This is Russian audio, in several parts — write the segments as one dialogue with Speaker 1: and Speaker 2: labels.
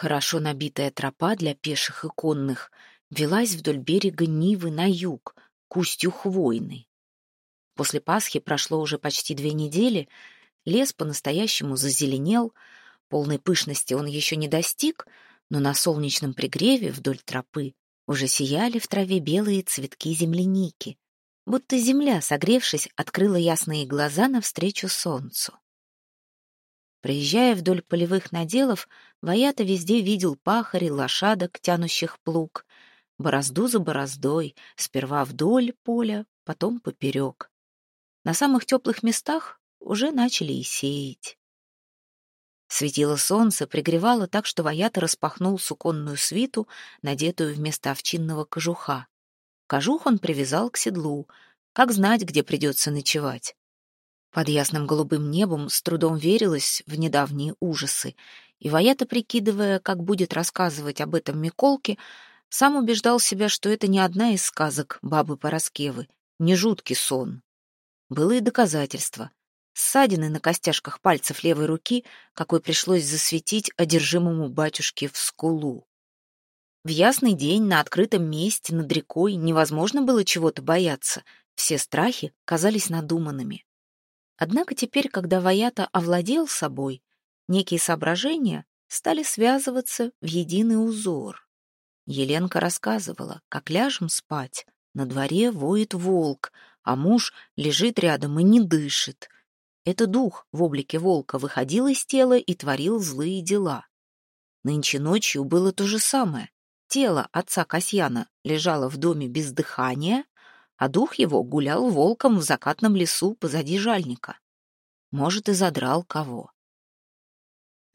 Speaker 1: Хорошо набитая тропа для пеших и конных велась вдоль берега Нивы на юг, к устью Хвойны. После Пасхи прошло уже почти две недели, лес по-настоящему зазеленел, полной пышности он еще не достиг, но на солнечном пригреве вдоль тропы уже сияли в траве белые цветки земляники, будто земля, согревшись, открыла ясные глаза навстречу солнцу. Проезжая вдоль полевых наделов, Ваята везде видел пахарей, лошадок, тянущих плуг, борозду за бороздой, сперва вдоль поля, потом поперек. На самых теплых местах уже начали и сеять. Светило солнце, пригревало так, что Ваята распахнул суконную свиту, надетую вместо овчинного кожуха. Кожух он привязал к седлу, как знать, где придется ночевать. Под ясным голубым небом с трудом верилось в недавние ужасы, и Ваята, прикидывая, как будет рассказывать об этом Миколке, сам убеждал себя, что это не одна из сказок бабы Пороскевы, не жуткий сон. Было и доказательство. Ссадины на костяшках пальцев левой руки, какой пришлось засветить одержимому батюшке в скулу. В ясный день на открытом месте над рекой невозможно было чего-то бояться, все страхи казались надуманными. Однако теперь, когда Ваята овладел собой, некие соображения стали связываться в единый узор. Еленка рассказывала, как ляжем спать, на дворе воет волк, а муж лежит рядом и не дышит. Это дух в облике волка выходил из тела и творил злые дела. Нынче ночью было то же самое. Тело отца Касьяна лежало в доме без дыхания, а дух его гулял волком в закатном лесу позади жальника. Может, и задрал кого.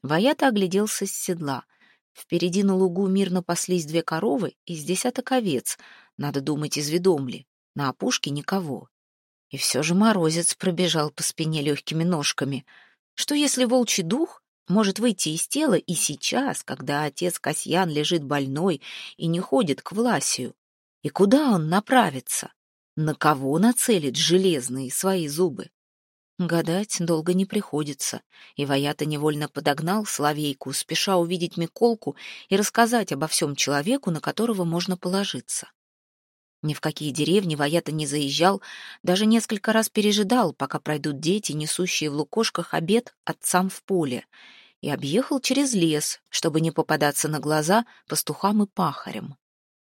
Speaker 1: Ваята огляделся с седла. Впереди на лугу мирно паслись две коровы и с десяток овец, надо думать, из ведомли. На опушке никого. И все же морозец пробежал по спине легкими ножками. Что если волчий дух может выйти из тела и сейчас, когда отец Касьян лежит больной и не ходит к Власию? И куда он направится? На кого нацелит железные свои зубы? Гадать долго не приходится, и Ваята невольно подогнал Соловейку, спеша увидеть Миколку и рассказать обо всем человеку, на которого можно положиться. Ни в какие деревни Ваята не заезжал, даже несколько раз пережидал, пока пройдут дети, несущие в лукошках обед отцам в поле, и объехал через лес, чтобы не попадаться на глаза пастухам и пахарям.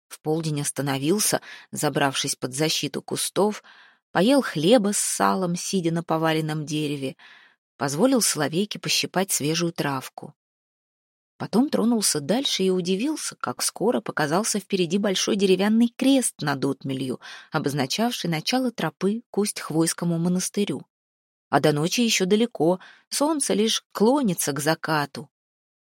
Speaker 1: В полдень остановился, забравшись под защиту кустов, поел хлеба с салом, сидя на поваленном дереве, позволил Соловейке пощипать свежую травку. Потом тронулся дальше и удивился, как скоро показался впереди большой деревянный крест над отмелью, обозначавший начало тропы к Усть-Хвойскому монастырю. А до ночи еще далеко, солнце лишь клонится к закату.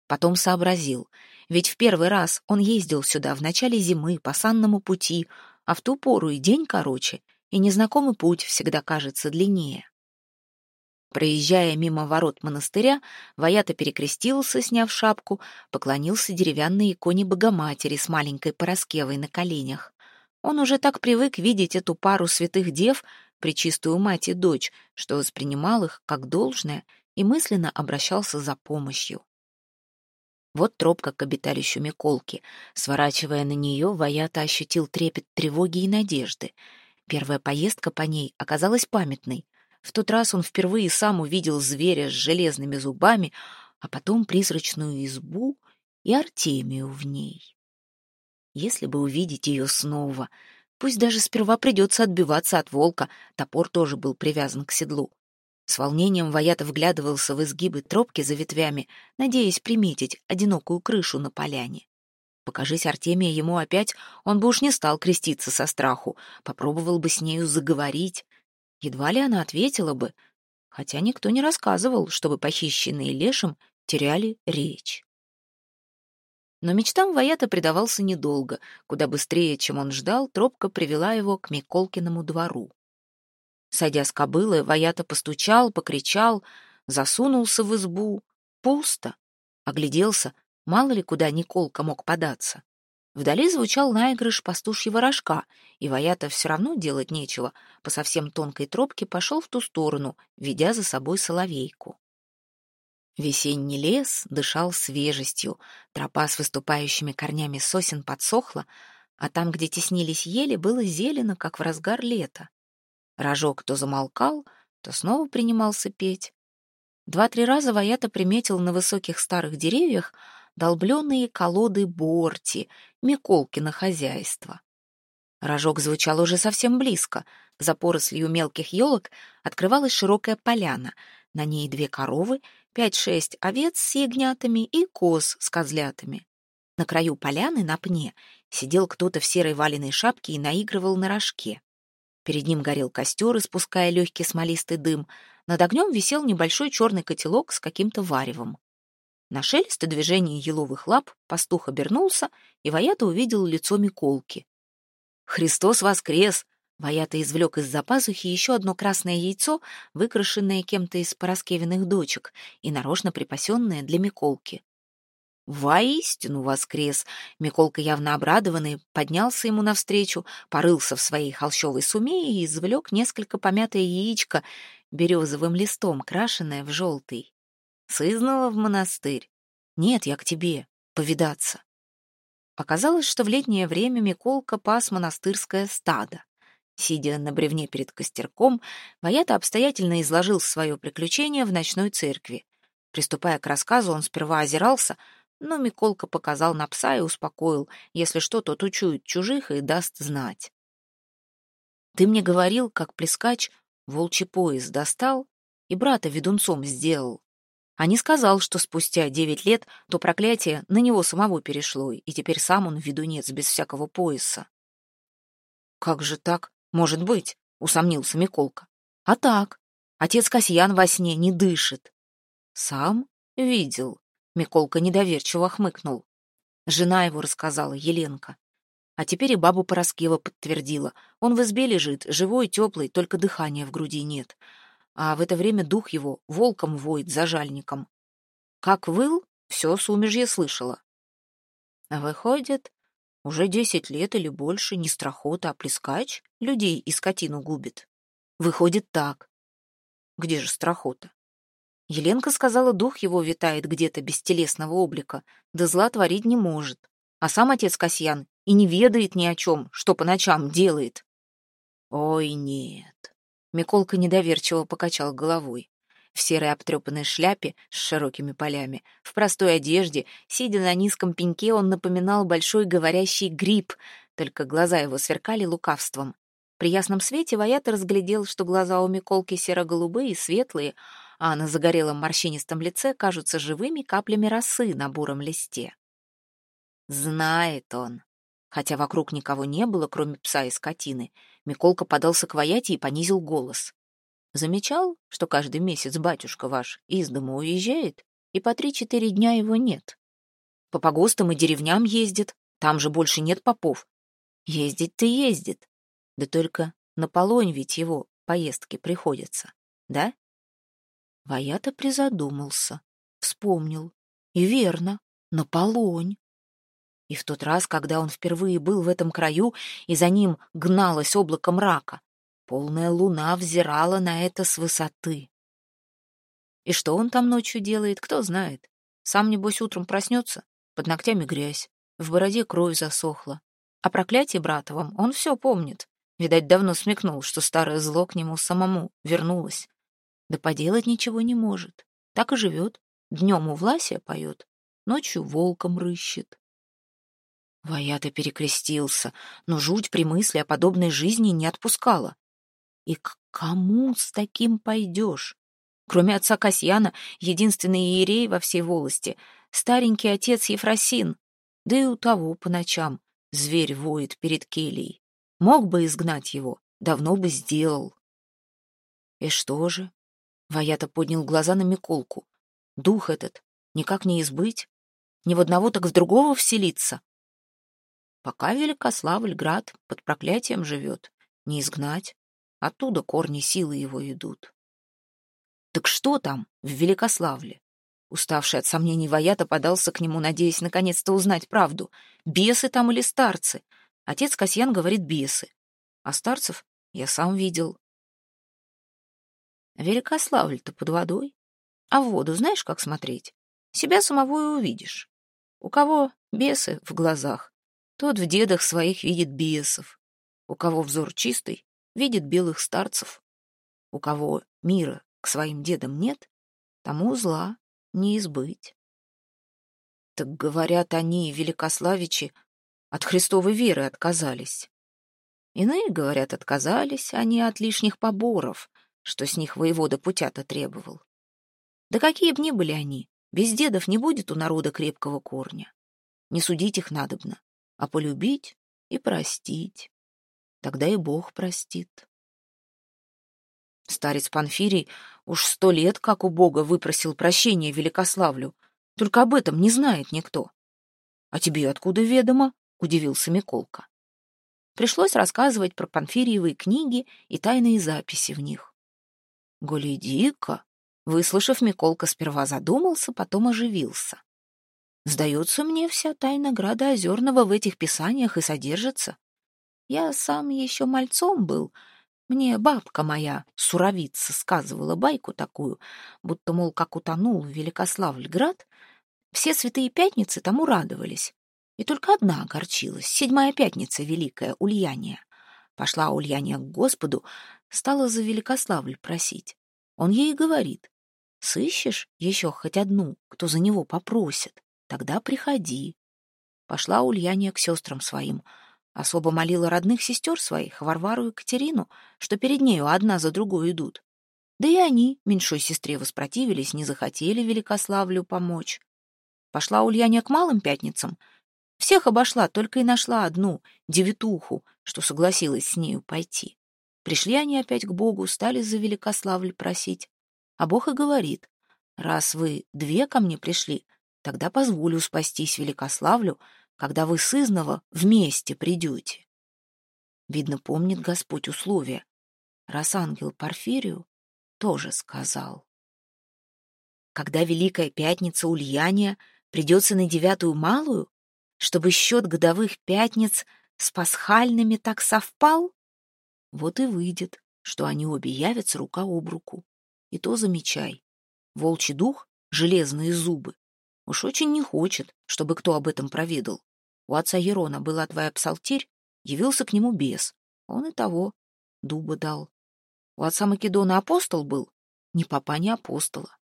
Speaker 1: Потом сообразил, ведь в первый раз он ездил сюда в начале зимы по санному пути, а в ту пору и день короче — и незнакомый путь всегда кажется длиннее. Проезжая мимо ворот монастыря, Ваята перекрестился, сняв шапку, поклонился деревянной иконе Богоматери с маленькой Пороскевой на коленях. Он уже так привык видеть эту пару святых дев, пречистую мать и дочь, что воспринимал их как должное и мысленно обращался за помощью. Вот тропка к обиталищу Миколки. Сворачивая на нее, Ваята ощутил трепет тревоги и надежды — Первая поездка по ней оказалась памятной. В тот раз он впервые сам увидел зверя с железными зубами, а потом призрачную избу и Артемию в ней. Если бы увидеть ее снова, пусть даже сперва придется отбиваться от волка, топор тоже был привязан к седлу. С волнением Ваята вглядывался в изгибы тропки за ветвями, надеясь приметить одинокую крышу на поляне. Покажись Артемия ему опять, он бы уж не стал креститься со страху, попробовал бы с нею заговорить. Едва ли она ответила бы, хотя никто не рассказывал, чтобы похищенные лешим теряли речь. Но мечтам Ваята предавался недолго. Куда быстрее, чем он ждал, тропка привела его к Миколкиному двору. Сойдя с кобылы, Ваята постучал, покричал, засунулся в избу. Пусто. Огляделся, Мало ли куда Николка мог податься. Вдали звучал наигрыш пастушьего рожка, и Ваята все равно делать нечего, по совсем тонкой тропке пошел в ту сторону, ведя за собой соловейку. Весенний лес дышал свежестью, тропа с выступающими корнями сосен подсохла, а там, где теснились ели, было зелено, как в разгар лета. Рожок то замолкал, то снова принимался петь. Два-три раза Ваята приметил на высоких старых деревьях долбленные колоды борти, Миколки на хозяйство. Рожок звучал уже совсем близко. За порослью мелких елок открывалась широкая поляна. На ней две коровы — пять-шесть овец с ягнятами и коз с козлятами. На краю поляны на пне сидел кто-то в серой валеной шапке и наигрывал на рожке. Перед ним горел костер, испуская легкий смолистый дым. Над огнем висел небольшой черный котелок с каким-то варевом. На шелест и движение еловых лап пастух обернулся, и Ваята увидел лицо Миколки. «Христос воскрес!» Ваята извлек из-за пазухи еще одно красное яйцо, выкрашенное кем-то из пороскевенных дочек и нарочно припасенное для Миколки. «Воистину воскрес!» Миколка, явно обрадованный, поднялся ему навстречу, порылся в своей холщовой суме и извлек несколько помятое яичко березовым листом, крашенное в желтый. «Сызнала в монастырь?» «Нет, я к тебе, повидаться». Оказалось, что в летнее время Миколка пас монастырское стадо. Сидя на бревне перед костерком, Ваята обстоятельно изложил свое приключение в ночной церкви. Приступая к рассказу, он сперва озирался, но Миколка показал на пса и успокоил. Если что, тот учует чужих и даст знать. «Ты мне говорил, как плескач волчий пояс достал и брата ведунцом сделал. А не сказал, что спустя девять лет то проклятие на него самого перешло, и теперь сам он ведунец без всякого пояса». «Как же так?» «Может быть», — усомнился Миколка. «А так, отец Касьян во сне не дышит». «Сам видел», — Миколка недоверчиво хмыкнул. Жена его рассказала, Еленка. А теперь и бабу Пороскева подтвердила. Он в избе лежит, живой, теплый, только дыхания в груди нет. А в это время дух его волком воет за жальником. Как выл, все сумежье слышала. Выходит, уже десять лет или больше не страхота, а плескач людей и скотину губит. Выходит так. Где же страхота? Еленка сказала, дух его витает где-то без телесного облика, да зла творить не может. А сам отец Касьян и не ведает ни о чем, что по ночам делает. Ой, нет. Миколка недоверчиво покачал головой в серой обтрепанной шляпе с широкими полями, в простой одежде, сидя на низком пеньке, он напоминал большой говорящий гриб, только глаза его сверкали лукавством. При ясном свете Ваята разглядел, что глаза у Миколки серо-голубые, светлые, а на загорелом морщинистом лице кажутся живыми каплями росы на буром листе. Знает он. Хотя вокруг никого не было, кроме пса и скотины, Миколка подался к Ваяте и понизил голос. Замечал, что каждый месяц батюшка ваш из дома уезжает, и по три-четыре дня его нет. По погостам и деревням ездит, там же больше нет попов. Ездить-то ездит, да только на полонь ведь его поездки приходятся, да? Ваята призадумался, вспомнил. И верно, на полонь. И в тот раз, когда он впервые был в этом краю, и за ним гналось облако мрака, Полная луна взирала на это с высоты. И что он там ночью делает, кто знает. Сам, небось, утром проснется, под ногтями грязь, в бороде кровь засохла. О проклятии братовом он все помнит. Видать, давно смекнул, что старое зло к нему самому вернулось. Да поделать ничего не может. Так и живет. Днем у Власия поет, ночью волком рыщет. Ваята перекрестился, но жуть при мысли о подобной жизни не отпускала. И к кому с таким пойдешь? Кроме отца Касьяна, единственный иерей во всей волости, старенький отец Ефросин. Да и у того по ночам зверь воет перед кельей. Мог бы изгнать его, давно бы сделал. И что же? Ваята поднял глаза на Миколку. Дух этот никак не избыть, ни в одного, так в другого вселиться. Пока Великославль град под проклятием живет, не изгнать. Оттуда корни силы его идут. Так что там, в Великославле? Уставший от сомнений Ваята подался к нему, надеясь наконец-то узнать правду. Бесы там или старцы? Отец Касьян говорит бесы. А старцев я сам видел. Великославль-то под водой. А в воду знаешь, как смотреть? Себя самого и увидишь. У кого бесы в глазах, тот в дедах своих видит бесов. У кого взор чистый, видит белых старцев. У кого мира к своим дедам нет, тому зла не избыть. Так, говорят, они, великославичи, от Христовой веры отказались. Иные, говорят, отказались они от лишних поборов, что с них воевода путята требовал. Да какие б ни были они, без дедов не будет у народа крепкого корня. Не судить их надобно, а полюбить и простить. Тогда и Бог простит. Старец Панфирий уж сто лет, как у Бога, выпросил прощения Великославлю, только об этом не знает никто. — А тебе откуда ведомо? — удивился Миколка. Пришлось рассказывать про Панфириевые книги и тайные записи в них. «Гляди-ка!» Выслушав, Миколка сперва задумался, потом оживился. «Сдается мне, вся тайна града Озерного в этих писаниях и содержится. Я сам еще мальцом был. Мне бабка моя, суровица, сказывала байку такую, будто, мол, как утонул Великославльград, все святые пятницы тому радовались. И только одна огорчилась, седьмая пятница великая, Ульяния. Пошла Ульяния к Господу, стала за Великославль просить. Он ей говорит, сыщешь еще хоть одну, кто за него попросит, тогда приходи. Пошла Ульяния к сестрам своим, особо молила родных сестер своих, Варвару и Катерину, что перед нею одна за другой идут. Да и они, меньшой сестре, воспротивились, не захотели Великославлю помочь. Пошла Ульяния к малым пятницам — всех обошла, только и нашла одну, девятуху, что согласилась с нею пойти. Пришли они опять к Богу, стали за Великославль просить. А Бог и говорит, раз вы две ко мне пришли, тогда позволю спастись Великославлю, когда вы сызново вместе придете. Видно, помнит Господь условия, раз ангел Порфирию тоже сказал. Когда Великая Пятница Ульяния придется на девятую малую, чтобы счет годовых пятниц с пасхальными так совпал? Вот и выйдет, что они обе явятся рука об руку. И то замечай. Волчий дух — железные зубы. Уж очень не хочет, чтобы кто об этом проведал. У отца Ерона была твоя псалтирь, явился к нему бес. Он и того дуба дал. У отца Македона апостол был, ни папа, ни апостола.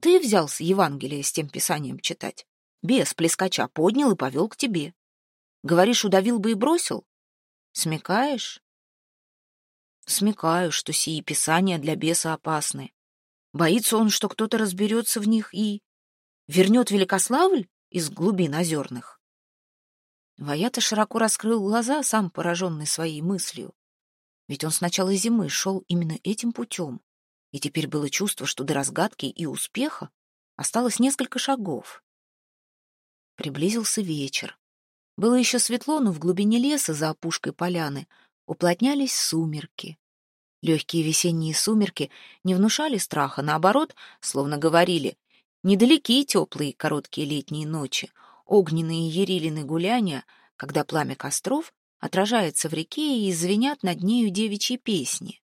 Speaker 1: Ты взялся Евангелие с тем писанием читать. Бес плескача поднял и повел к тебе. Говоришь, удавил бы и бросил? Смекаешь? Смекаю, что сии писания для беса опасны. Боится он, что кто-то разберется в них и... Вернет Великославль из глубин озерных. Ваята широко раскрыл глаза, сам пораженный своей мыслью. Ведь он с начала зимы шел именно этим путем, и теперь было чувство, что до разгадки и успеха осталось несколько шагов. Приблизился вечер. Было еще светло, но в глубине леса за опушкой поляны уплотнялись сумерки. Легкие весенние сумерки не внушали страха, наоборот, словно говорили, недалекие теплые короткие летние ночи, огненные ерилины гуляния, когда пламя костров отражается в реке и звенят над нею девичьи песни.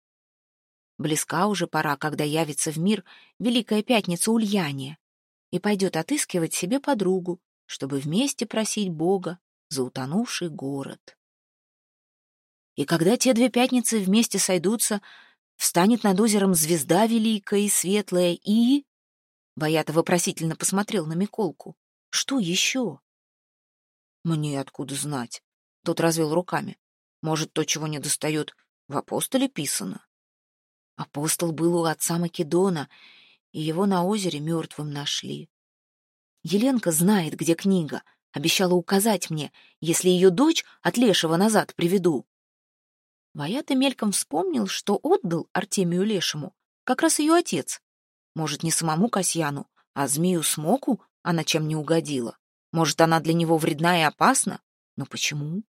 Speaker 1: Близка уже пора, когда явится в мир Великая Пятница Ульяния и пойдет отыскивать себе подругу, чтобы вместе просить Бога за утонувший город. И когда те две пятницы вместе сойдутся, встанет над озером звезда великая и светлая, и... Боята вопросительно посмотрел на Миколку. Что еще? Мне откуда знать? Тот развел руками. Может, то, чего не достает, в апостоле писано. Апостол был у отца Македона, и его на озере мертвым нашли. Еленка знает, где книга. Обещала указать мне, если ее дочь от Лешего назад приведу. Ваята мельком вспомнил, что отдал Артемию Лешему как раз ее отец. Может, не самому Касьяну, а змею Смоку она чем не угодила. Может, она для него вредна и опасна? Но почему?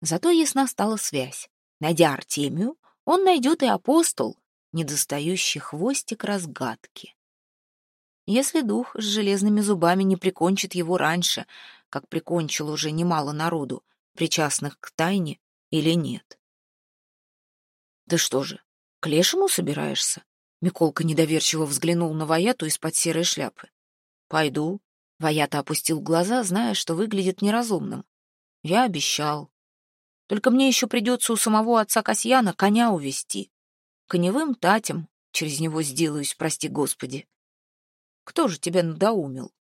Speaker 1: Зато ясна стала связь. Найдя Артемию, он найдет и апостол, недостающий хвостик разгадки если дух с железными зубами не прикончит его раньше, как прикончил уже немало народу, причастных к тайне или нет. Ты что же, к лешему собираешься? Миколка недоверчиво взглянул на Ваяту из-под серой шляпы. «Пойду». Ваята опустил глаза, зная, что выглядит неразумным. «Я обещал. Только мне еще придется у самого отца Касьяна коня увести. Коневым татем через него сделаюсь, прости господи. Кто же тебя надоумил?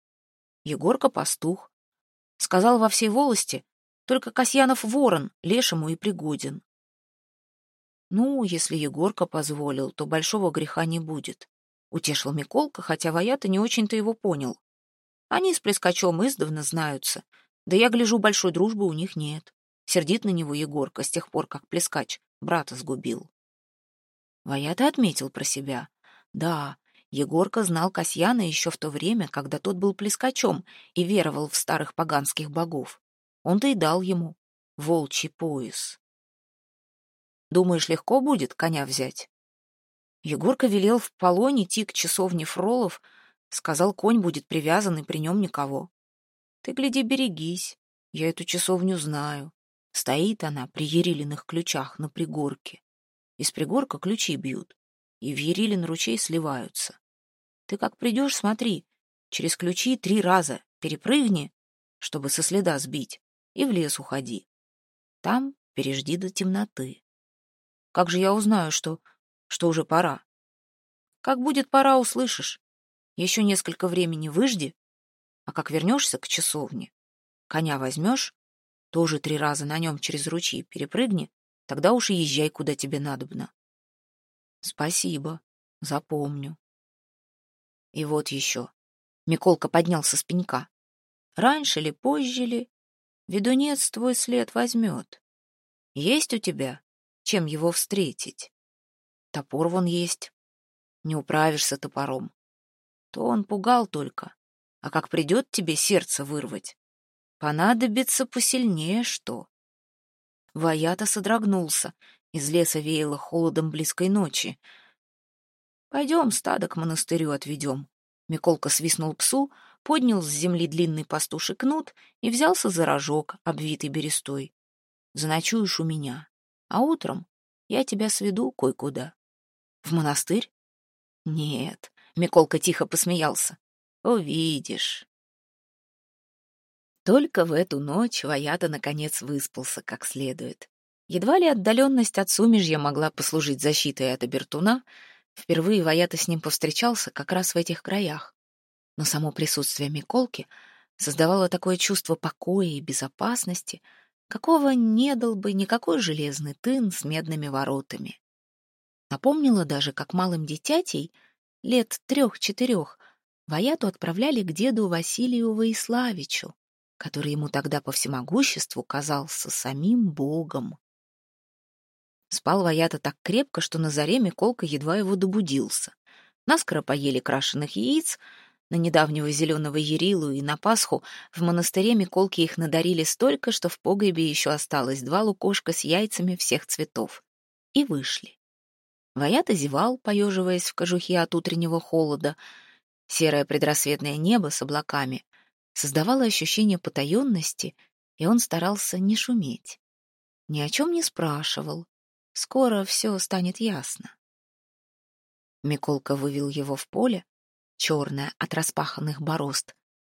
Speaker 1: Егорка пастух. Сказал во всей волости, только Касьянов ворон, лешему и пригоден. Ну, если Егорка позволил, то большого греха не будет. Утешил Миколка, хотя Ваята не очень-то его понял. Они с Плескачом издавна знаются, да я гляжу, большой дружбы у них нет. Сердит на него Егорка с тех пор, как Плескач брата сгубил. Ваята отметил про себя. Да, Егорка знал Касьяна еще в то время, когда тот был плескачом и веровал в старых поганских богов. Он-то и дал ему волчий пояс. «Думаешь, легко будет коня взять?» Егорка велел в полоне идти к часовне Фролов, сказал, конь будет привязан, и при нем никого. «Ты, гляди, берегись, я эту часовню знаю. Стоит она при Ерилиных ключах на пригорке. Из пригорка ключи бьют, и в Ерилин ручей сливаются. Ты как придешь, смотри, через ключи три раза перепрыгни, чтобы со следа сбить, и в лес уходи. Там пережди до темноты. Как же я узнаю, что, что уже пора? Как будет пора, услышишь. Еще несколько времени выжди, а как вернешься к часовне, коня возьмешь, тоже три раза на нем через ручьи перепрыгни, Тогда уж и езжай, куда тебе надобно. Спасибо, запомню. И вот еще. Миколка поднялся с пенька. Раньше ли, позже ли, ведунец твой след возьмет. Есть у тебя, чем его встретить? Топор вон есть. Не управишься топором. То он пугал только. А как придет тебе сердце вырвать, понадобится посильнее что. Ваята содрогнулся. Из леса веяло холодом близкой ночи. «Пойдем, стадо к монастырю отведем». Миколка свистнул псу, поднял с земли длинный пастуший кнут и взялся за рожок, обвитый берестой. «Заночуешь у меня, а утром я тебя сведу кое-куда». «В монастырь?» «Нет», — Миколка тихо посмеялся. «Увидишь». Только в эту ночь Ваята наконец выспался как следует. Едва ли отдаленность от сумежья могла послужить защитой от обертуна, впервые Ваята с ним повстречался как раз в этих краях. Но само присутствие Миколки создавало такое чувство покоя и безопасности, какого не дал бы никакой железный тын с медными воротами. Напомнила даже, как малым детятей, лет трех-четырех, Ваяту отправляли к деду Василию Воиславичу, который ему тогда по всемогуществу казался самим богом. Спал Ваята так крепко, что на заре Миколка едва его добудился. Наскоро поели крашеных яиц, на недавнего зеленого Ерилу и на Пасху в монастыре Миколки их надарили столько, что в погребе еще осталось два лукошка с яйцами всех цветов. И вышли. Ваята зевал, поеживаясь в кожухе от утреннего холода. Серое предрассветное небо с облаками создавало ощущение потаенности, и он старался не шуметь. Ни о чем не спрашивал. Скоро все станет ясно. Миколка вывел его в поле, черное от распаханных борозд,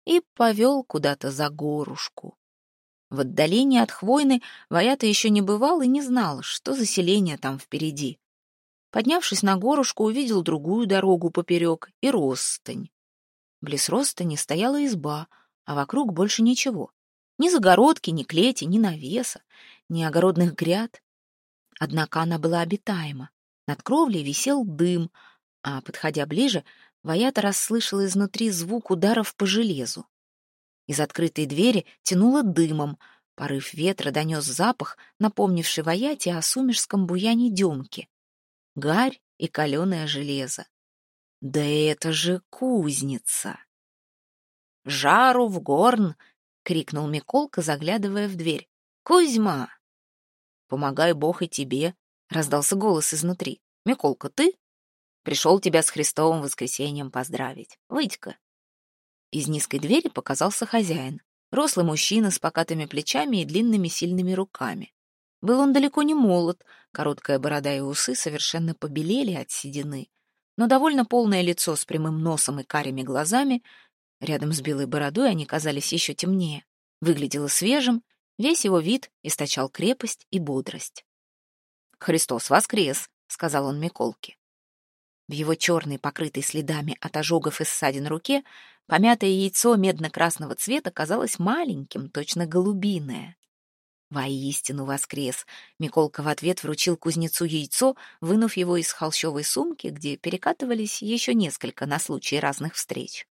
Speaker 1: и повел куда-то за горушку. В отдалении от хвойны Ваята еще не бывал и не знал, что за селение там впереди. Поднявшись на горушку, увидел другую дорогу поперек и ростань. Близ ростани стояла изба — а вокруг больше ничего. Ни загородки, ни клети, ни навеса, ни огородных гряд. Однако она была обитаема. Над кровлей висел дым, а, подходя ближе, Ваята расслышала изнутри звук ударов по железу. Из открытой двери тянуло дымом, порыв ветра донес запах, напомнивший Ваяте о сумерском буяне демки. Гарь и каленое железо. Да это же кузница! «Жару в горн!» — крикнул Миколка, заглядывая в дверь. «Кузьма!» «Помогай Бог и тебе!» — раздался голос изнутри. «Миколка, ты?» «Пришел тебя с Христовым воскресеньем поздравить. Выйдь-ка!» Из низкой двери показался хозяин. Рослый мужчина с покатыми плечами и длинными сильными руками. Был он далеко не молод, короткая борода и усы совершенно побелели от седины, но довольно полное лицо с прямым носом и карими глазами, рядом с белой бородой они казались еще темнее, выглядело свежим, весь его вид источал крепость и бодрость. «Христос воскрес!» — сказал он Миколке. В его черной, покрытой следами от ожогов и ссадин руке, помятое яйцо медно-красного цвета казалось маленьким, точно голубиное. Воистину воскрес. Миколка в ответ вручил кузнецу яйцо, вынув его из холщовой сумки, где перекатывались еще несколько на случай разных встреч.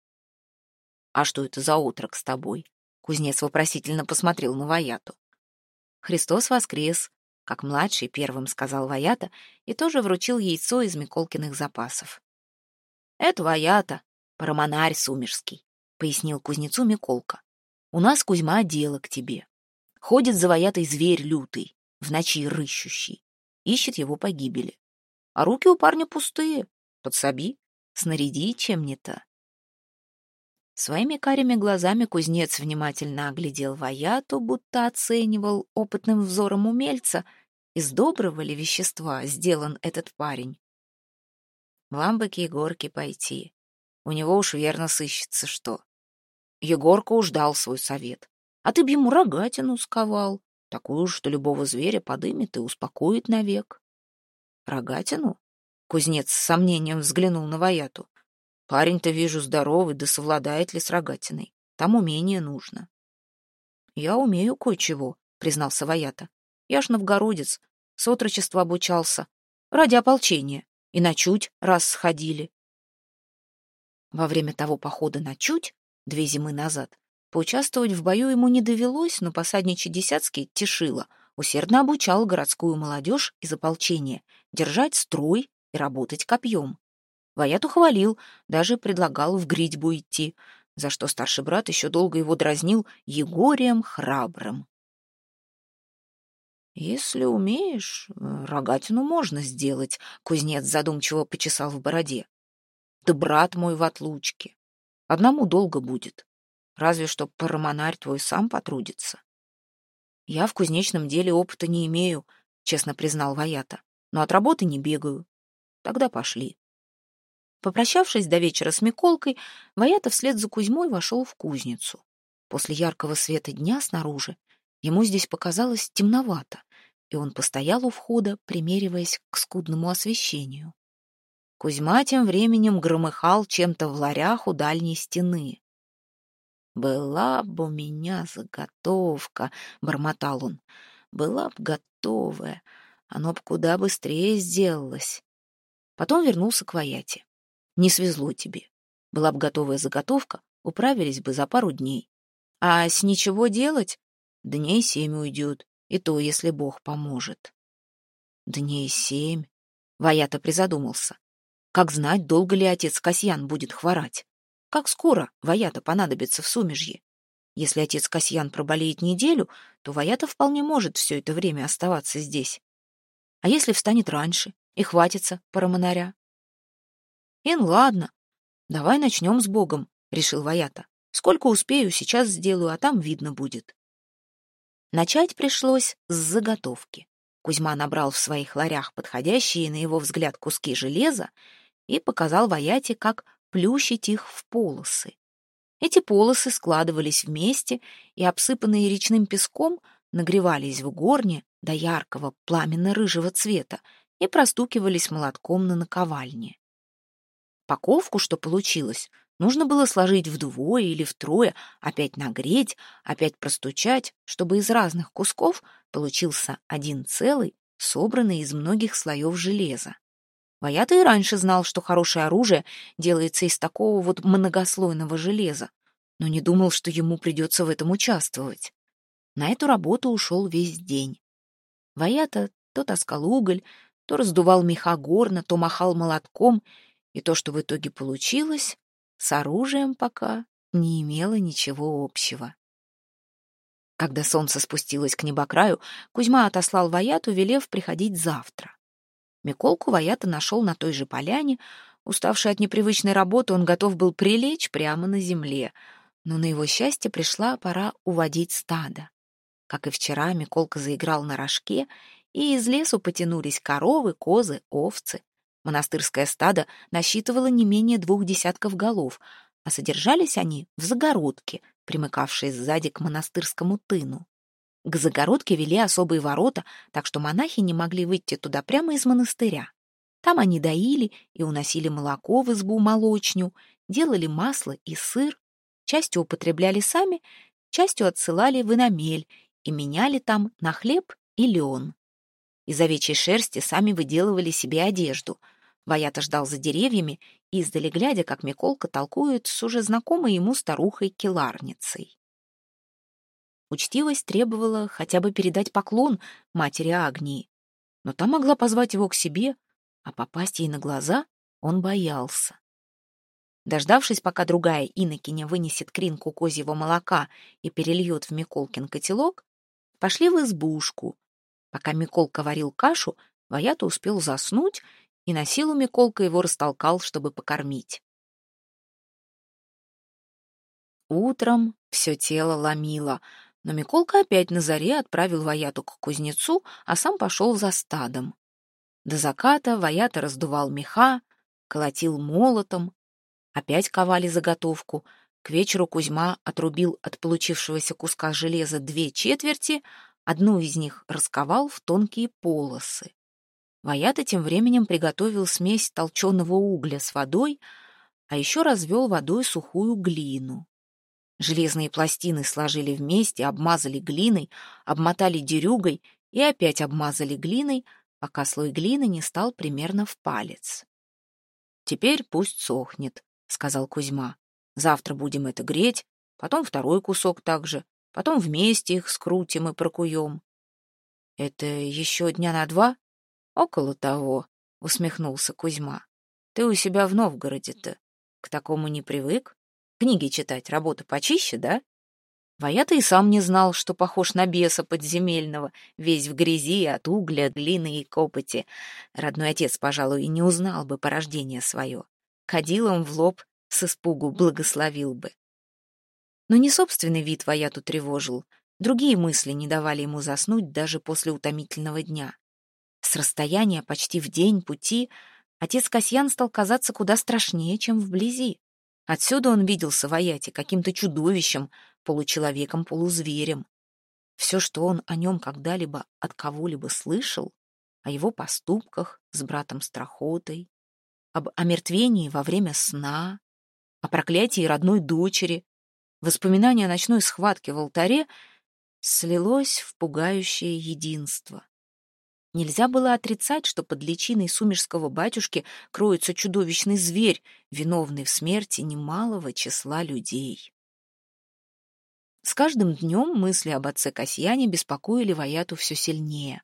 Speaker 1: «А что это за отрок с тобой?» Кузнец вопросительно посмотрел на Ваяту. «Христос воскрес», — как младший первым сказал Ваята и тоже вручил яйцо из Миколкиных запасов. «Это Ваята, парамонарь сумерский», — пояснил кузнецу Миколка. «У нас, Кузьма, дело к тебе. Ходит завоятый зверь лютый, в ночи рыщущий, ищет его погибели. А руки у парня пустые. Подсоби, снаряди чем не то. Своими карими глазами кузнец внимательно оглядел Ваяту, будто оценивал опытным взором умельца, из доброго ли вещества сделан этот парень. Вам бы к Егорке пойти. У него уж верно сыщется что. Егорка уж дал свой совет. А ты б ему рогатину сковал, такую, что любого зверя подымет и успокоит навек. Рогатину? Кузнец с сомнением взглянул на Ваяту. Парень-то, вижу, здоровый, да совладает ли с рогатиной. Там умение нужно. Я умею кое-чего, признался Ваята. Я ж новгородец, с отрочества обучался. Ради ополчения. И на чуть раз сходили. Во время того похода на чуть, две зимы назад, Поучаствовать в бою ему не довелось, но посадничий Десяцкий тешило, усердно обучал городскую молодежь из ополчения держать строй и работать копьем. Ваяту хвалил, даже предлагал в гридьбу идти, за что старший брат еще долго его дразнил Егорием храбрым. «Если умеешь, рогатину можно сделать», — кузнец задумчиво почесал в бороде. «Да брат мой в отлучке. Одному долго будет. Разве что парамонарь твой сам потрудится. Я в кузнечном деле опыта не имею, честно признал Ваята, но от работы не бегаю. Тогда пошли. Попрощавшись до вечера с Миколкой, Ваята вслед за Кузьмой вошел в кузницу. После яркого света дня снаружи ему здесь показалось темновато, и он постоял у входа, примериваясь к скудному освещению. Кузьма тем временем громыхал чем-то в ларях у дальней стены. «Была бы у меня заготовка», — бормотал он. «Была бы готовая, оно б куда быстрее сделалось». Потом вернулся к Ваяте. «Не свезло тебе. Была бы готовая заготовка, управились бы за пару дней. А с ничего делать? Дней семь уйдет, и то, если Бог поможет». «Дней семь?» — Ваята призадумался. «Как знать, долго ли отец Касьян будет хворать?» Как скоро Ваята понадобится в Сумежье? Если отец Касьян проболеет неделю, то Ваята вполне может все это время оставаться здесь. А если встанет раньше и хватится парамонаря? Ин, ладно, давай начнем с Богом, решил Ваята. Сколько успею, сейчас сделаю, а там видно будет. Начать пришлось с заготовки. Кузьма набрал в своих ларях подходящие, на его взгляд, куски железа и показал Ваяте, как плющить их в полосы. Эти полосы складывались вместе и, обсыпанные речным песком, нагревались в горне до яркого пламенно-рыжего цвета и простукивались молотком на наковальне. Паковку, что получилось, нужно было сложить вдвое или втрое, опять нагреть, опять простучать, чтобы из разных кусков получился один целый, собранный из многих слоев железа. Ваята и раньше знал, что хорошее оружие делается из такого вот многослойного железа, но не думал, что ему придется в этом участвовать. На эту работу ушел весь день. Ваята то таскал уголь, то раздувал меха горна, то махал молотком, и то, что в итоге получилось, с оружием пока не имело ничего общего. Когда солнце спустилось к небокраю, Кузьма отослал Ваяту, велев приходить завтра. Миколку Ваята нашел на той же поляне. Уставший от непривычной работы, он готов был прилечь прямо на земле. Но на его счастье пришла пора уводить стадо. Как и вчера, Миколка заиграл на рожке, и из лесу потянулись коровы, козы, овцы. Монастырское стадо насчитывало не менее двух десятков голов, а содержались они в загородке, примыкавшей сзади к монастырскому тыну. К загородке вели особые ворота, так что монахи не могли выйти туда прямо из монастыря. Там они доили и уносили молоко в избу-молочню, делали масло и сыр, частью употребляли сами, частью отсылали в иномель и меняли там на хлеб и лен. Из овечьей шерсти сами выделывали себе одежду. Ваята ждал за деревьями, издали глядя, как Миколка толкует с уже знакомой ему старухой-келарницей. Учтивость требовала хотя бы передать поклон матери Агнии, но та могла позвать его к себе, а попасть ей на глаза он боялся. Дождавшись, пока другая инокиня вынесет кринку козьего молока и перельет в Миколкин котелок, пошли в избушку. Пока Миколка варил кашу, Ваята успел заснуть, и на силу Миколка его растолкал, чтобы покормить. Утром все тело ломило — но Миколка опять на заре отправил Ваяту к кузнецу, а сам пошел за стадом. До заката Ваята раздувал меха, колотил молотом. Опять ковали заготовку. К вечеру Кузьма отрубил от получившегося куска железа две четверти, одну из них расковал в тонкие полосы. Ваята тем временем приготовил смесь толченого угля с водой, а еще развел водой сухую глину. Железные пластины сложили вместе, обмазали глиной, обмотали дерюгой и опять обмазали глиной, пока слой глины не стал примерно в палец. «Теперь пусть сохнет», — сказал Кузьма. «Завтра будем это греть, потом второй кусок также, потом вместе их скрутим и прокуем». «Это еще дня на два?» «Около того», — усмехнулся Кузьма. «Ты у себя в Новгороде-то к такому не привык?» Книги читать, работа почище, да? Ваята и сам не знал, что похож на беса подземельного, весь в грязи от угля, глины и копоти. Родной отец, пожалуй, и не узнал бы порождение свое. Кадилом в лоб с испугу благословил бы. Но не собственный вид Ваяту тревожил, другие мысли не давали ему заснуть даже после утомительного дня. С расстояния почти в день пути отец Касьян стал казаться куда страшнее, чем вблизи. Отсюда он виделся в Аяте каким-то чудовищем, получеловеком-полузверем. Все, что он о нем когда-либо от кого-либо слышал, о его поступках с братом Страхотой, об омертвении во время сна, о проклятии родной дочери, воспоминания о ночной схватке в алтаре слилось в пугающее единство. Нельзя было отрицать, что под личиной сумерского батюшки кроется чудовищный зверь, виновный в смерти немалого числа людей. С каждым днем мысли об отце Касьяне беспокоили Ваяту все сильнее.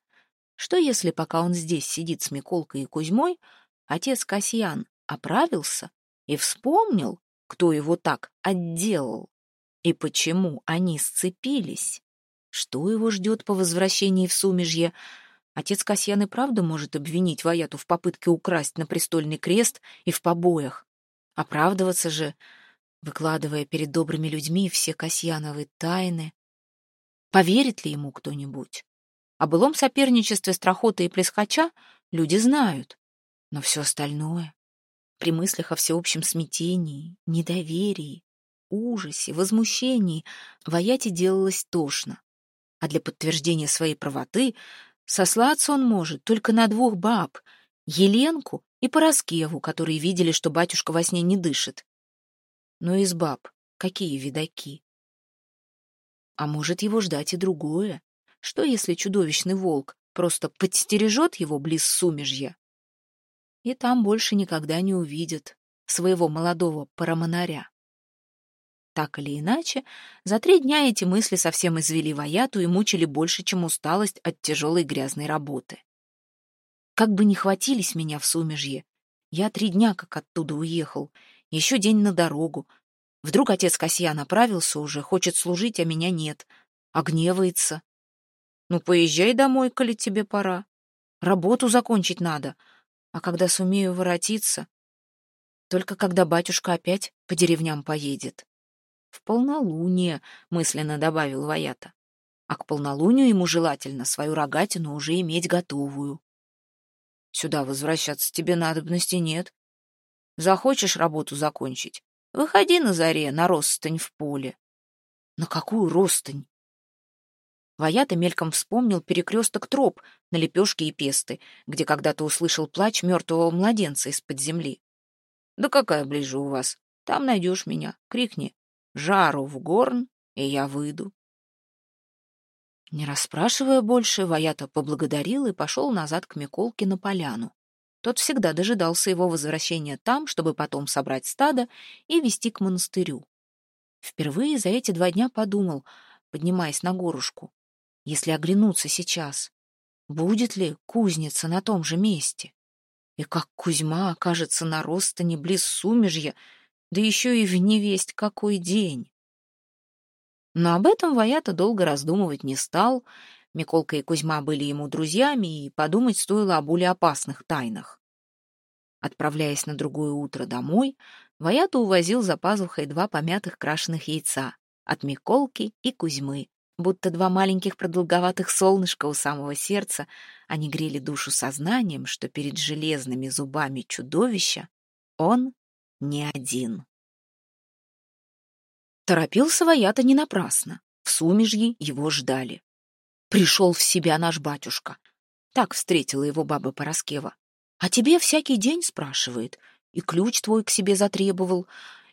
Speaker 1: Что если, пока он здесь сидит с Миколкой и Кузьмой, отец Касьян оправился и вспомнил, кто его так отделал, и почему они сцепились? Что его ждет по возвращении в Сумежье — Отец Касьян и правда может обвинить Ваяту в попытке украсть на престольный крест и в побоях. Оправдываться же, выкладывая перед добрыми людьми все Касьяновы тайны. Поверит ли ему кто-нибудь? О былом соперничестве Страхота и Плесхача люди знают, но все остальное... При мыслях о всеобщем смятении, недоверии, ужасе, возмущении Ваяте делалось тошно. А для подтверждения своей правоты Сослаться он может только на двух баб — Еленку и Пороскеву, которые видели, что батюшка во сне не дышит. Но из баб какие видаки? А может его ждать и другое? Что, если чудовищный волк просто подстережет его близ сумежья? И там больше никогда не увидит своего молодого парамонаря. Так или иначе, за три дня эти мысли совсем извели Ваяту и мучили больше, чем усталость от тяжелой грязной работы. Как бы не хватились меня в сумежье, я три дня как оттуда уехал, еще день на дорогу. Вдруг отец Касьян направился уже, хочет служить, а меня нет, а гневается. Ну, поезжай домой, коли тебе пора. Работу закончить надо, а когда сумею воротиться, только когда батюшка опять по деревням поедет. В полнолуние, мысленно добавил Ваята. А к полнолунию ему желательно свою рогатину уже иметь готовую.
Speaker 2: Сюда возвращаться тебе надобности нет. Захочешь работу закончить? Выходи на заре на ростань в поле.
Speaker 1: На какую ростань? Ваята мельком вспомнил перекресток троп на лепешке и песты, где когда-то услышал плач мертвого младенца из-под земли.
Speaker 2: Да какая ближе у вас? Там найдешь меня. Крикни «Жару в горн», и я выйду.
Speaker 1: Не расспрашивая больше, Ваята поблагодарил и пошел назад к Миколке на поляну. Тот всегда дожидался его возвращения там, чтобы потом собрать стадо и вести к монастырю. Впервые за эти два дня подумал, поднимаясь на горушку, если оглянуться сейчас, будет ли кузница на том же месте? И как Кузьма окажется на Ростане близ Сумежья, да еще и в невесть какой день. Но об этом Ваята долго раздумывать не стал. Миколка и Кузьма были ему друзьями, и подумать стоило о более опасных тайнах. Отправляясь на другое утро домой, Ваята увозил за пазухой два помятых крашеных яйца от Миколки и Кузьмы. Будто два маленьких продолговатых солнышка у самого сердца, они грели душу сознанием, что перед железными зубами чудовища он не один. Торопился Ваята не напрасно. В Сумежье его ждали. Пришел в себя наш батюшка. Так встретила его баба Пороскева. А тебе всякий день спрашивает. И ключ твой к себе затребовал.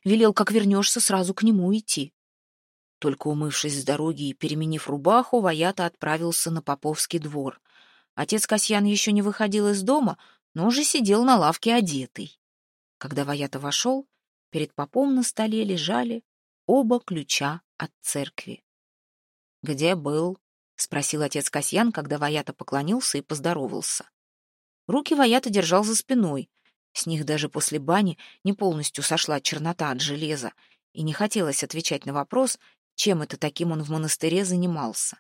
Speaker 1: Велел, как вернешься, сразу к нему идти. Только умывшись с дороги и переменив рубаху, Ваята отправился на Поповский двор. Отец Касьян еще не выходил из дома, но уже сидел на лавке одетый. Когда Ваята вошел, перед попом на столе лежали оба ключа от церкви. «Где был?» — спросил отец Касьян, когда Ваята поклонился и поздоровался. Руки Ваята держал за спиной. С них даже после бани не полностью сошла чернота от железа, и не хотелось отвечать на вопрос, чем это таким он в монастыре занимался.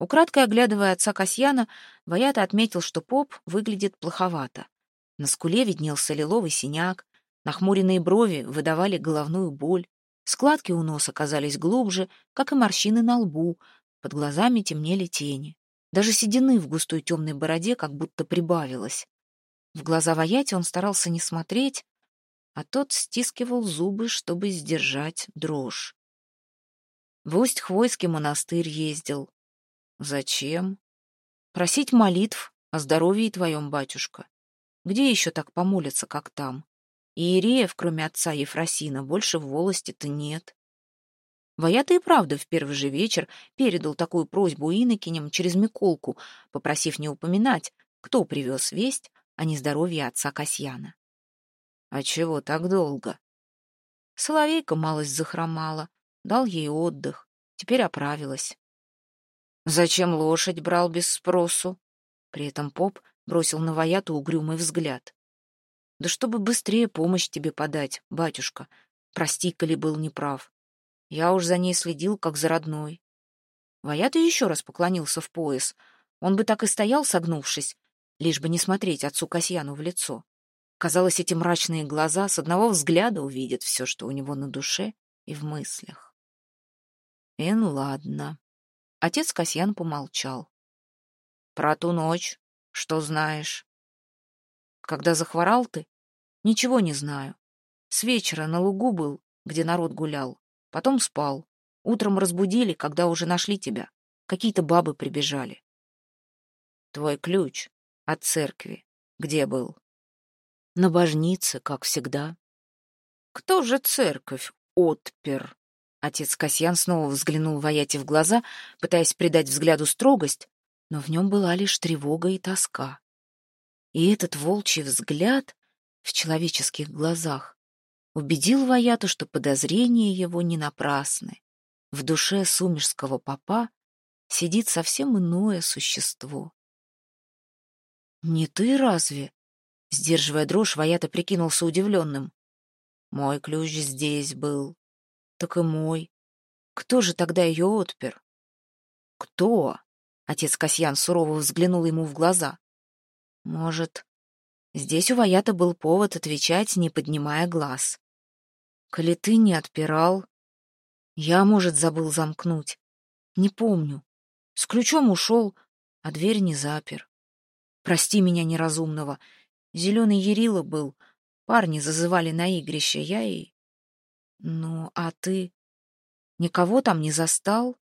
Speaker 1: Украдкой оглядывая отца Касьяна, Ваята отметил, что поп выглядит плоховато. На скуле виднелся лиловый синяк, нахмуренные брови выдавали головную боль, Складки у носа казались глубже, как и морщины на лбу, под глазами темнели тени. Даже седины в густой темной бороде как будто прибавилось. В глаза Ваяти он старался не смотреть, а тот стискивал зубы, чтобы сдержать дрожь. В Усть-Хвойский монастырь ездил. Зачем? Просить молитв о здоровье твоем, батюшка. Где еще так помолиться, как там? Иереев, кроме отца Ефросина, больше в волости-то нет. Ваята и правда в первый же вечер передал такую просьбу инокиням через Миколку, попросив не упоминать, кто привез весть о нездоровье отца Касьяна. А чего так долго? Соловейка малость захромала, дал ей отдых, теперь оправилась. Зачем лошадь брал без спросу? При этом поп бросил на Ваяту угрюмый взгляд. Да чтобы быстрее помощь тебе подать, батюшка. Прости, коли был неправ. Я уж за ней следил, как за родной. Ваята еще раз поклонился в пояс. Он бы так и стоял, согнувшись, лишь бы не смотреть отцу Касьяну в лицо. Казалось, эти мрачные глаза с одного взгляда увидят все, что у него на душе и в мыслях. Ну ладно. Отец Касьян помолчал. Про ту ночь что знаешь? Когда захворал ты? Ничего не знаю. С вечера на лугу был, где народ гулял. Потом спал. Утром разбудили, когда уже нашли тебя. Какие-то бабы прибежали. Твой ключ от церкви где был? На божнице, как всегда. Кто же церковь отпер? Отец Касьян снова взглянул Ваяте в глаза, пытаясь придать взгляду строгость, но в нем была лишь тревога и тоска. И этот волчий взгляд в человеческих глазах убедил Ваяту, что подозрения его не напрасны. В душе сумерского попа сидит совсем иное существо. «Не ты разве?» Сдерживая дрожь, Ваята прикинулся удивленным. «Мой ключ здесь был. Так и мой. Кто же тогда ее отпер?» «Кто?» Отец Касьян сурово взглянул ему в глаза. Может, здесь у Ваята был повод отвечать, не поднимая глаз. Коли ты не отпирал, я, может, забыл замкнуть. Не помню. С ключом ушел, а дверь не запер.
Speaker 2: Прости меня неразумного. Зеленый Ярила был. Парни зазывали на игрище. Я и... Ну, а ты... Никого там не застал?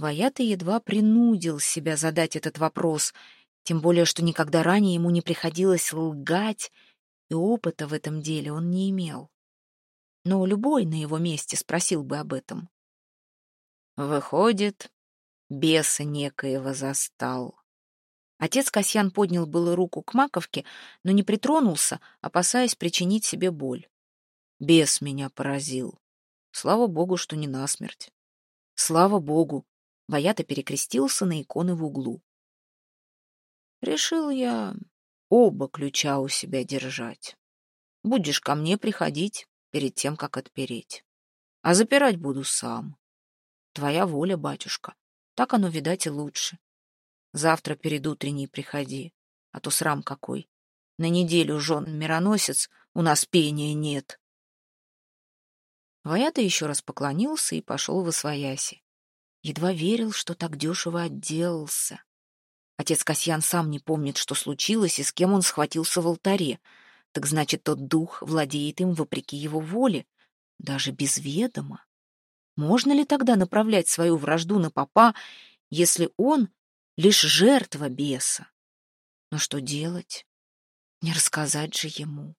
Speaker 2: Ваята едва принудил себя задать этот вопрос, тем более, что никогда ранее ему не приходилось лгать, и опыта в этом деле он не имел. Но любой на его месте спросил бы об этом. Выходит, беса некоего застал. Отец Касьян поднял было руку к маковке, но не притронулся, опасаясь причинить себе боль. Бес меня поразил. Слава богу, что не насмерть. Слава богу. Ваята перекрестился на иконы в углу. Решил я оба ключа у себя держать. Будешь ко мне приходить перед тем, как отпереть. А запирать буду сам. Твоя воля, батюшка. Так оно, видать, и лучше. Завтра перед утренней приходи, а то срам какой. На неделю жен мироносец, у нас пения нет. Ваята еще раз поклонился и пошел в освояси. Едва верил, что так дешево отделался. Отец Касьян сам не помнит, что случилось и с кем он схватился в алтаре. Так значит, тот дух владеет им вопреки его воле, даже без ведома. Можно ли тогда направлять свою вражду на попа, если он лишь жертва беса? Но что делать? Не рассказать же ему.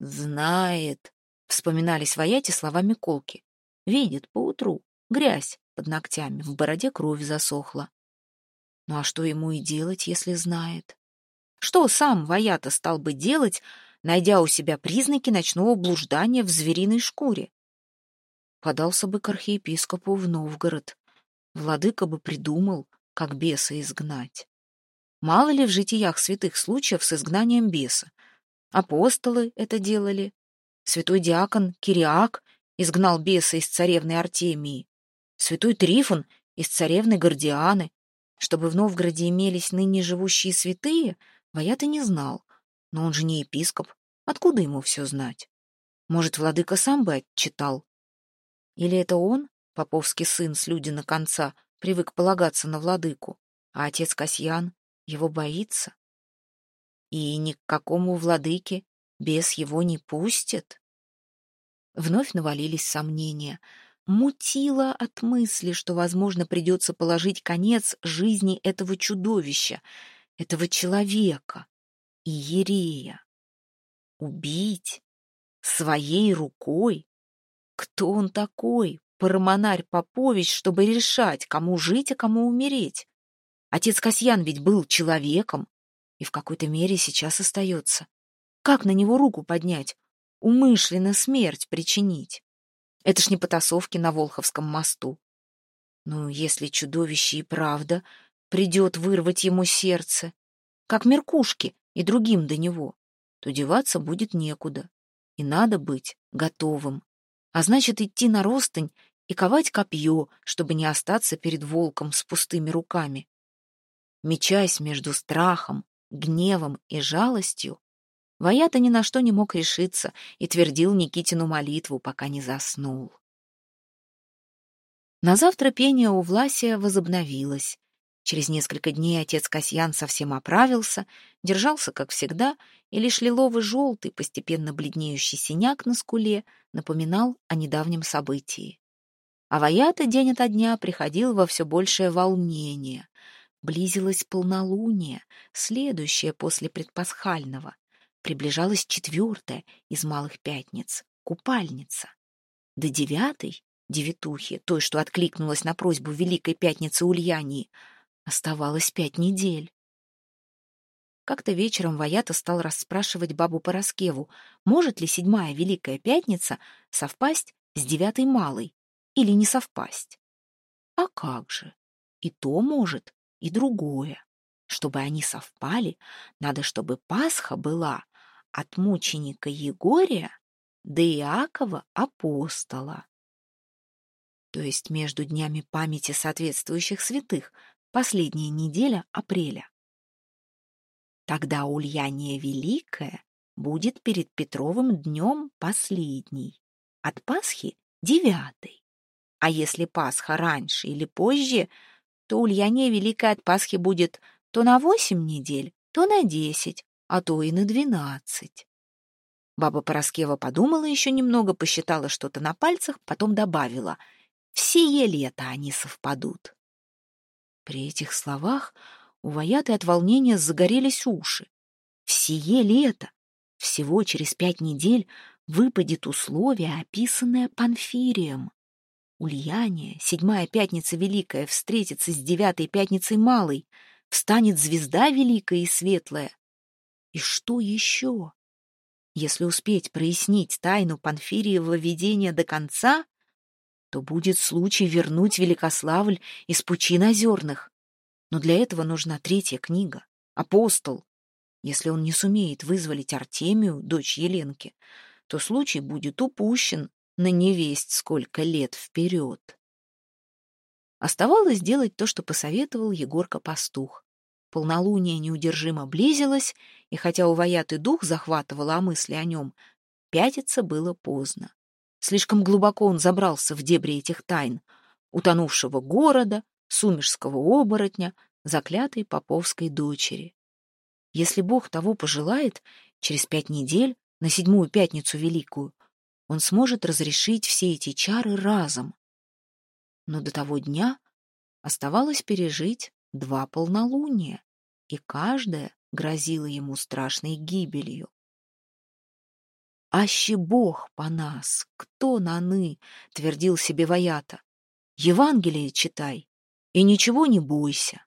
Speaker 2: «Знает», — вспоминались вояти словами колки. «Видит поутру. Грязь под ногтями, в бороде кровь засохла. Ну а что ему и делать, если знает? Что сам Ваята стал бы делать, найдя у себя признаки ночного блуждания в звериной шкуре? Подался бы к архиепископу в Новгород. Владыка бы придумал, как беса изгнать. Мало ли в житиях святых случаев с изгнанием беса. Апостолы это делали. Святой диакон Кириак изгнал беса из царевны Артемии. Святой Трифон из царевны Гордианы. Чтобы в Новгороде имелись ныне живущие святые, Ваята не знал. Но он же не епископ. Откуда ему все знать? Может, владыка сам бы отчитал? Или это он, поповский сын с Людина конца, привык полагаться на владыку, а отец Касьян его боится? И ни к какому владыке бес его не пустит? Вновь навалились сомнения. Мутило от мысли, что, возможно, придется положить конец жизни этого чудовища, этого человека, и Ерея. Убить своей рукой кто он такой, парамонарь Попович, чтобы решать, кому жить, а кому умереть? Отец Касьян ведь был человеком и в какой-то мере сейчас остается. Как на него руку поднять? Умышленно смерть причинить? Это ж не потасовки на Волховском мосту. Ну, если чудовище и правда придет вырвать ему сердце, как Меркушке и другим до него, то деваться будет некуда, и надо быть готовым а значит идти на ростань и ковать копье, чтобы не остаться перед волком с пустыми руками. Мечась между страхом, гневом и жалостью, Ваята ни на что не мог решиться и твердил Никитину молитву, пока не заснул. На завтра пение у Власия возобновилось, Через несколько дней отец Касьян совсем оправился, держался, как всегда, и лишь лиловый желтый, постепенно бледнеющий синяк на скуле напоминал о недавнем событии. А Ваята день ото дня приходил во все большее волнение. Близилось полнолуние, следующее после предпасхального. Приближалась четвертая из малых пятниц — купальница. До девятой, девятухи, той, что откликнулась на просьбу Великой Пятницы Ульянии, Оставалось пять недель. Как-то вечером Ваята стал расспрашивать бабу Пороскеву, может ли седьмая Великая Пятница совпасть с девятой Малой или не совпасть. А как же? И то может, и другое. Чтобы они совпали, надо, чтобы Пасха была от мученика Егория до Иакова апостола. То есть между днями памяти соответствующих святых последняя неделя апреля. Тогда Ульяния Великая будет перед Петровым днем последней, от Пасхи — девятой. А если Пасха раньше или позже, то Ульяния Великая от Пасхи будет то на восемь недель, то на десять, а то и на двенадцать. Баба Пороскева подумала еще немного, посчитала что-то на пальцах, потом добавила «Все лето они совпадут». При этих словах у Ваяты от волнения загорелись уши. Всее лето, всего через пять недель, выпадет условие, описанное Панфирием. Ульяне, седьмая пятница великая, встретится с девятой пятницей малой, встанет звезда великая и светлая. И что еще? Если успеть прояснить тайну Панфириева видения до конца, то будет случай вернуть Великославль из пучин озерных. Но для этого нужна третья книга — «Апостол». Если он не сумеет вызволить Артемию, дочь Еленки, то случай будет упущен на невесть сколько лет вперед. Оставалось делать то, что посоветовал Егорка-пастух. Полнолуние неудержимо близилось, и хотя у Ваяты дух захватывало о мысли о нем, пятиться было поздно. Слишком глубоко он забрался в дебри этих тайн, утонувшего города, сумерского оборотня, заклятой поповской дочери. Если Бог того пожелает, через пять недель, на седьмую пятницу великую, он сможет разрешить все эти чары разом. Но до того дня оставалось пережить два полнолуния, и каждое грозило ему страшной гибелью. «Аще Бог по нас, кто наны?» — твердил себе Ваята. «Евангелие читай, и ничего не бойся».